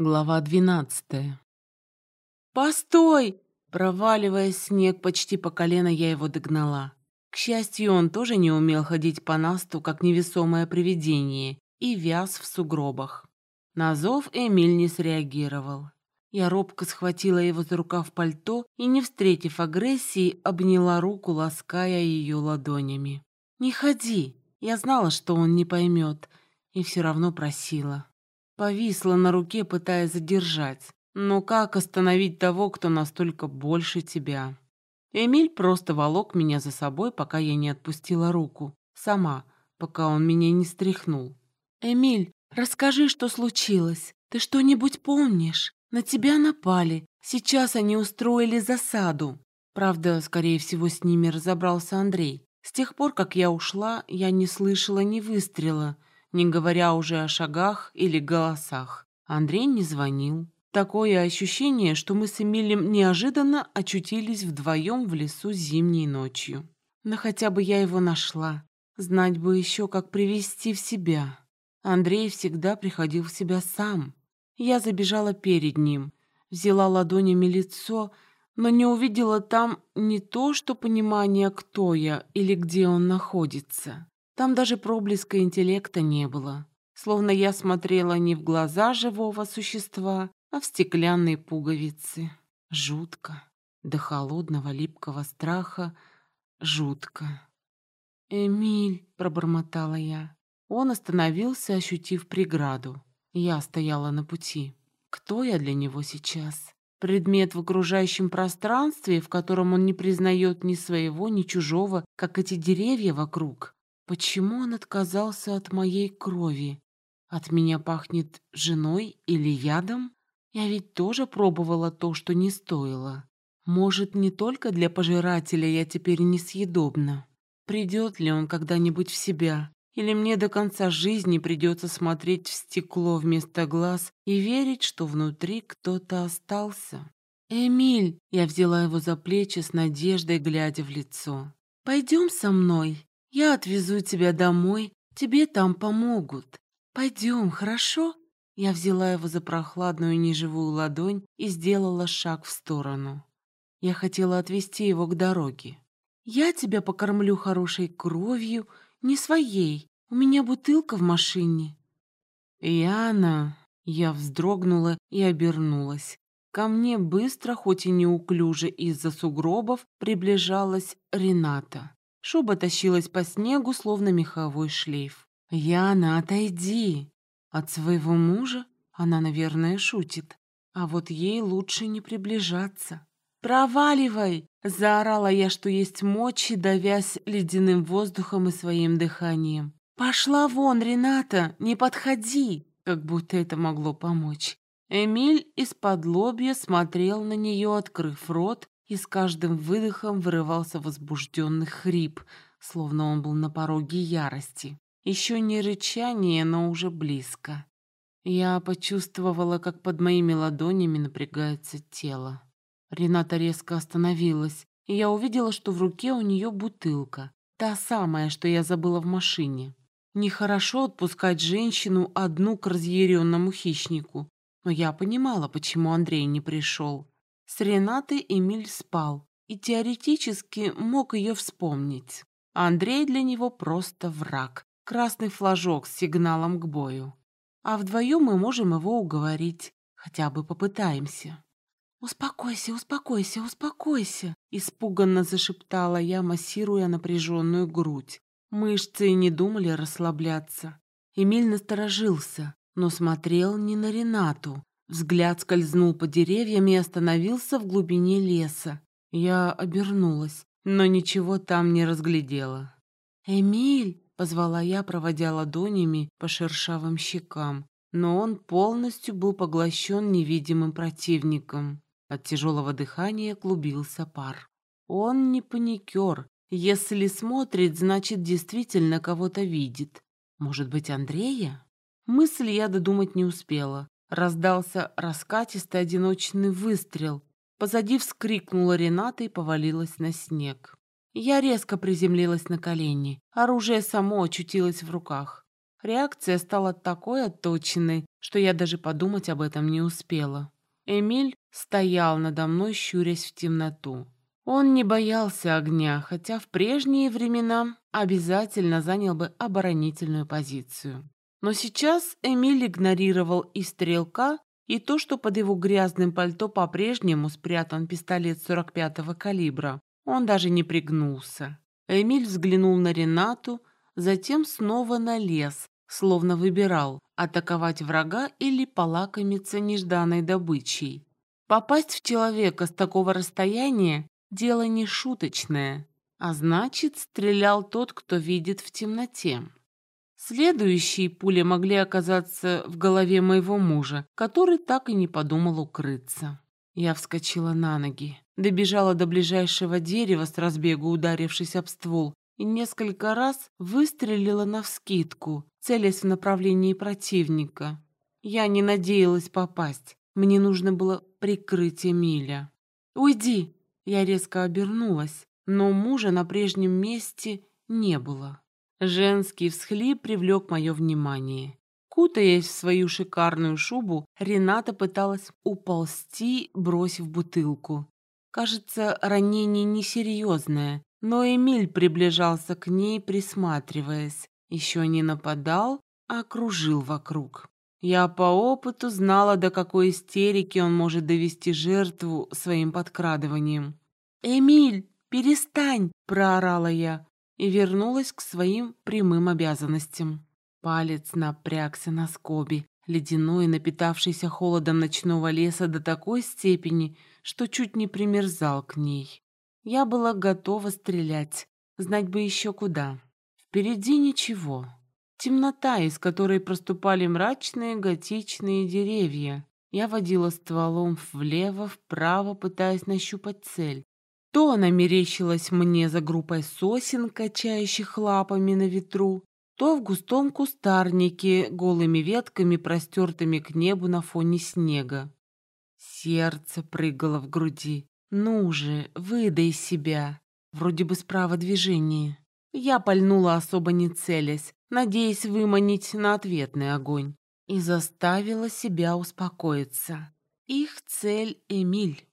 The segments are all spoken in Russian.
Глава двенадцатая. «Постой!» Проваливая снег почти по колено, я его догнала. К счастью, он тоже не умел ходить по насту, как невесомое привидение, и вяз в сугробах. На зов Эмиль не среагировал. Я робко схватила его за рукав пальто и, не встретив агрессии, обняла руку, лаская ее ладонями. «Не ходи!» Я знала, что он не поймет, и все равно просила. Повисла на руке, пытаясь задержать. Но как остановить того, кто настолько больше тебя? Эмиль просто волок меня за собой, пока я не отпустила руку. Сама, пока он меня не стряхнул. «Эмиль, расскажи, что случилось. Ты что-нибудь помнишь? На тебя напали. Сейчас они устроили засаду». Правда, скорее всего, с ними разобрался Андрей. С тех пор, как я ушла, я не слышала ни выстрела — не говоря уже о шагах или голосах. Андрей не звонил. Такое ощущение, что мы с Эмилем неожиданно очутились вдвоем в лесу зимней ночью. Но хотя бы я его нашла. Знать бы еще, как привести в себя. Андрей всегда приходил в себя сам. Я забежала перед ним, взяла ладонями лицо, но не увидела там не то, что понимание, кто я или где он находится. Там даже проблеска интеллекта не было. Словно я смотрела не в глаза живого существа, а в стеклянные пуговицы. Жутко. До холодного липкого страха жутко. «Эмиль», — пробормотала я. Он остановился, ощутив преграду. Я стояла на пути. Кто я для него сейчас? Предмет в окружающем пространстве, в котором он не признает ни своего, ни чужого, как эти деревья вокруг. Почему он отказался от моей крови? От меня пахнет женой или ядом? Я ведь тоже пробовала то, что не стоило. Может, не только для пожирателя я теперь несъедобна? Придет ли он когда-нибудь в себя? Или мне до конца жизни придется смотреть в стекло вместо глаз и верить, что внутри кто-то остался? «Эмиль!» Я взяла его за плечи с надеждой, глядя в лицо. «Пойдем со мной. Я отвезу тебя домой, тебе там помогут. Пойдем, хорошо?» Я взяла его за прохладную неживую ладонь и сделала шаг в сторону. Я хотела отвезти его к дороге. «Я тебя покормлю хорошей кровью, не своей. У меня бутылка в машине». «Яна...» Я вздрогнула и обернулась. Ко мне быстро, хоть и неуклюже из-за сугробов, приближалась Рената. Шуба тащилась по снегу, словно меховой шлейф. «Яна, отойди!» От своего мужа она, наверное, шутит. А вот ей лучше не приближаться. «Проваливай!» — заорала я, что есть мочи, давясь ледяным воздухом и своим дыханием. «Пошла вон, Рената, не подходи!» Как будто это могло помочь. Эмиль из-под лобья смотрел на нее, открыв рот, и с каждым выдохом вырывался возбужденный хрип, словно он был на пороге ярости. Еще не рычание, но уже близко. Я почувствовала, как под моими ладонями напрягается тело. Рената резко остановилась, и я увидела, что в руке у нее бутылка. Та самая, что я забыла в машине. Нехорошо отпускать женщину одну к разъяренному хищнику. Но я понимала, почему Андрей не пришел. С Ренатой Эмиль спал и теоретически мог ее вспомнить. Андрей для него просто враг, красный флажок с сигналом к бою. А вдвоем мы можем его уговорить, хотя бы попытаемся. «Успокойся, успокойся, успокойся!» Испуганно зашептала я, массируя напряженную грудь. Мышцы не думали расслабляться. Эмиль насторожился, но смотрел не на Ренату, Взгляд скользнул по деревьям и остановился в глубине леса. Я обернулась, но ничего там не разглядела. «Эмиль!» — позвала я, проводя ладонями по шершавым щекам. Но он полностью был поглощен невидимым противником. От тяжелого дыхания клубился пар. Он не паникер. Если смотрит, значит, действительно кого-то видит. Может быть, Андрея? Мысль я додумать не успела. Раздался раскатистый одиночный выстрел. Позади вскрикнула Рената и повалилась на снег. Я резко приземлилась на колени. Оружие само очутилось в руках. Реакция стала такой отточенной, что я даже подумать об этом не успела. Эмиль стоял надо мной, щурясь в темноту. Он не боялся огня, хотя в прежние времена обязательно занял бы оборонительную позицию. Но сейчас Эмиль игнорировал и стрелка, и то, что под его грязным пальто по-прежнему спрятан пистолет 45-го калибра. Он даже не пригнулся. Эмиль взглянул на Ренату, затем снова на лес, словно выбирал, атаковать врага или полакомиться нежданной добычей. Попасть в человека с такого расстояния – дело не шуточное, а значит, стрелял тот, кто видит в темноте. Следующие пули могли оказаться в голове моего мужа, который так и не подумал укрыться. Я вскочила на ноги, добежала до ближайшего дерева с разбегу, ударившись об ствол, и несколько раз выстрелила навскидку, целясь в направлении противника. Я не надеялась попасть. Мне нужно было прикрыть Эмиля. «Уйди!» Я резко обернулась, но мужа на прежнем месте не было. Женский всхлип привлек мое внимание. Кутаясь в свою шикарную шубу, Рената пыталась уползти, бросив бутылку. Кажется, ранение несерьезное, но Эмиль приближался к ней, присматриваясь. Еще не нападал, а кружил вокруг. Я по опыту знала, до какой истерики он может довести жертву своим подкрадыванием. «Эмиль, перестань!» – проорала я и вернулась к своим прямым обязанностям. Палец напрягся на скобе, ледяной, напитавшийся холодом ночного леса до такой степени, что чуть не примерзал к ней. Я была готова стрелять, знать бы еще куда. Впереди ничего. Темнота, из которой проступали мрачные готичные деревья. Я водила стволом влево-вправо, пытаясь нащупать цель. То она мерещилась мне за группой сосен, качающих лапами на ветру, то в густом кустарнике, голыми ветками, простертыми к небу на фоне снега. Сердце прыгало в груди. «Ну же, выдай себя!» Вроде бы справа движение. Я пальнула особо не целясь, надеясь выманить на ответный огонь, и заставила себя успокоиться. Их цель — Эмиль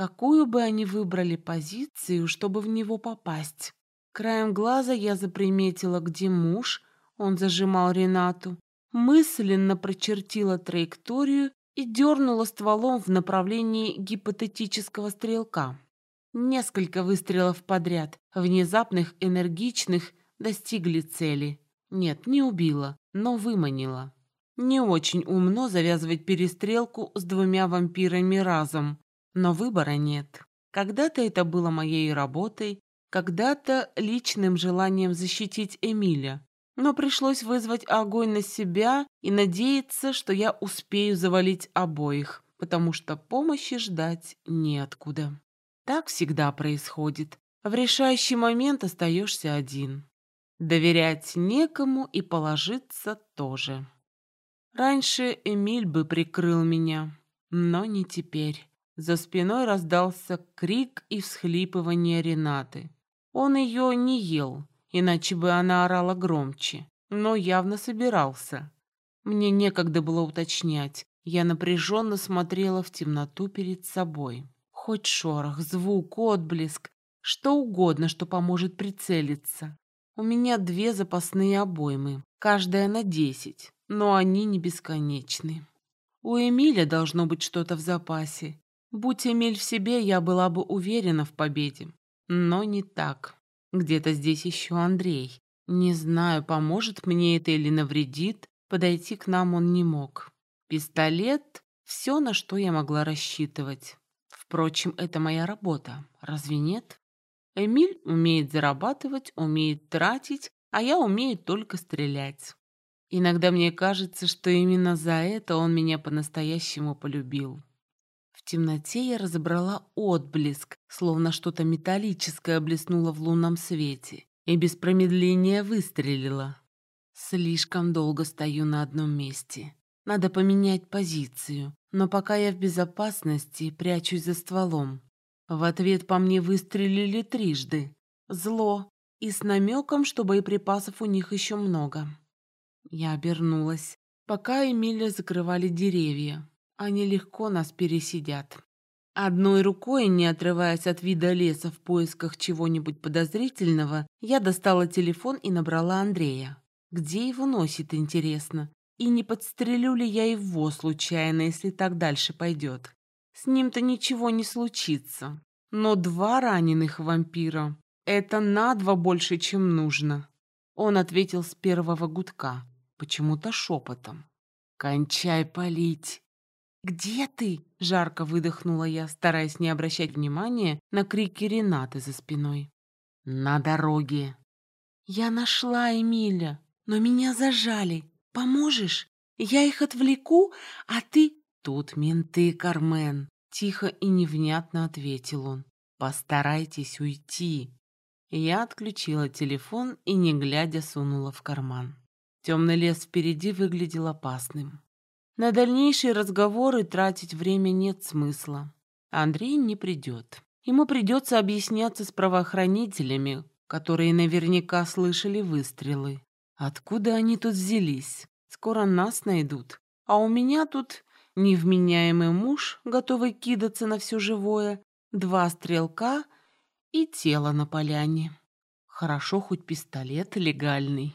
какую бы они выбрали позицию, чтобы в него попасть. Краем глаза я заприметила, где муж, он зажимал Ренату, мысленно прочертила траекторию и дернула стволом в направлении гипотетического стрелка. Несколько выстрелов подряд, внезапных, энергичных, достигли цели. Нет, не убила, но выманила. Не очень умно завязывать перестрелку с двумя вампирами разом, но выбора нет. Когда-то это было моей работой, когда-то личным желанием защитить Эмиля. Но пришлось вызвать огонь на себя и надеяться, что я успею завалить обоих, потому что помощи ждать неоткуда. Так всегда происходит. В решающий момент остаешься один. Доверять некому и положиться тоже. Раньше Эмиль бы прикрыл меня, но не теперь. За спиной раздался крик и всхлипывание Ренаты. Он ее не ел, иначе бы она орала громче, но явно собирался. Мне некогда было уточнять. Я напряженно смотрела в темноту перед собой. Хоть шорох, звук, отблеск, что угодно, что поможет прицелиться. У меня две запасные обоймы, каждая на десять, но они не бесконечны. У Эмиля должно быть что-то в запасе, Будь Эмиль в себе, я была бы уверена в победе. Но не так. Где-то здесь еще Андрей. Не знаю, поможет мне это или навредит. Подойти к нам он не мог. Пистолет — все, на что я могла рассчитывать. Впрочем, это моя работа. Разве нет? Эмиль умеет зарабатывать, умеет тратить, а я умею только стрелять. Иногда мне кажется, что именно за это он меня по-настоящему полюбил. В темноте я разобрала отблеск, словно что-то металлическое блеснуло в лунном свете, и без промедления выстрелила. Слишком долго стою на одном месте. Надо поменять позицию, но пока я в безопасности, прячусь за стволом. В ответ по мне выстрелили трижды. Зло. И с намеком, что боеприпасов у них еще много. Я обернулась. Пока Эмиля закрывали деревья, они легко нас пересидят. Одной рукой, не отрываясь от вида леса в поисках чего-нибудь подозрительного, я достала телефон и набрала Андрея. Где его носит, интересно? И не подстрелю ли я его случайно, если так дальше пойдет? С ним-то ничего не случится. Но два раненых вампира — это на два больше, чем нужно. Он ответил с первого гудка, почему-то шепотом. «Кончай палить!» «Где ты?» — жарко выдохнула я, стараясь не обращать внимания на крики Ренаты за спиной. «На дороге». «Я нашла Эмиля, но меня зажали. Поможешь? Я их отвлеку, а ты...» «Тут менты, Кармен», — тихо и невнятно ответил он. «Постарайтесь уйти». Я отключила телефон и, не глядя, сунула в карман. Темный лес впереди выглядел опасным. На дальнейшие разговоры тратить время нет смысла. Андрей не придет. Ему придется объясняться с правоохранителями, которые наверняка слышали выстрелы. Откуда они тут взялись? Скоро нас найдут. А у меня тут невменяемый муж, готовый кидаться на все живое, два стрелка и тело на поляне. Хорошо, хоть пистолет легальный.